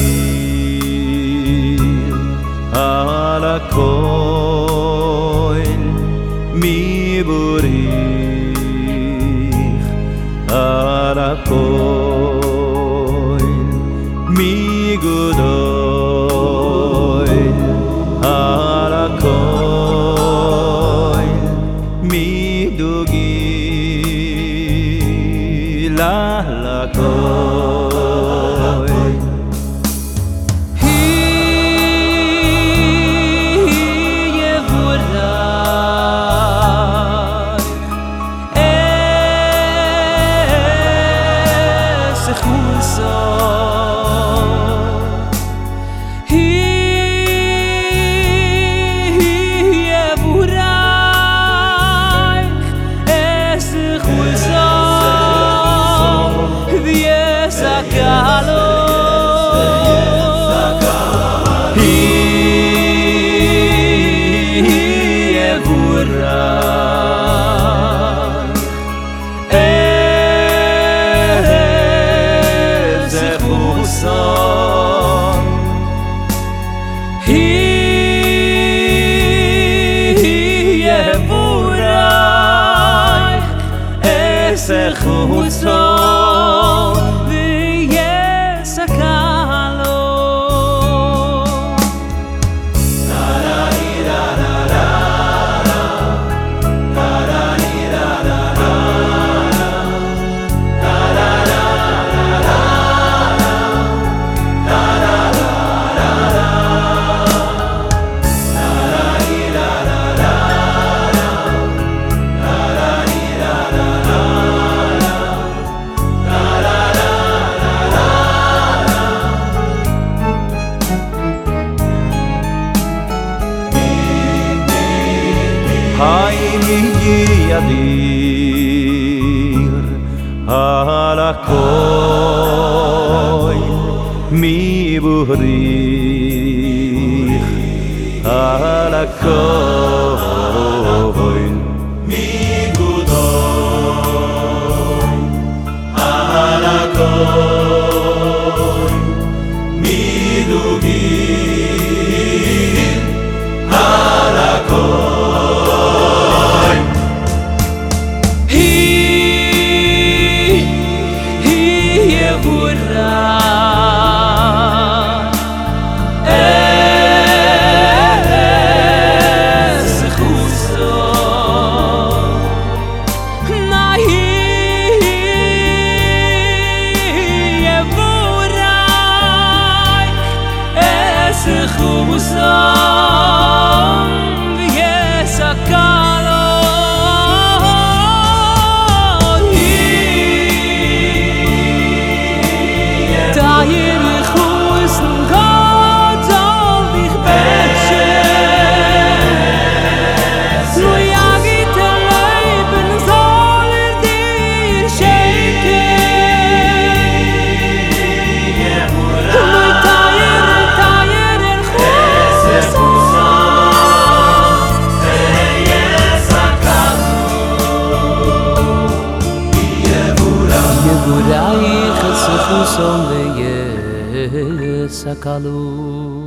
Miadil ala koil mi burich ala koil Jerusalem. מים הגיע דיר על הכוי מבוריך על הכוי sıfır son ve ye sakalu.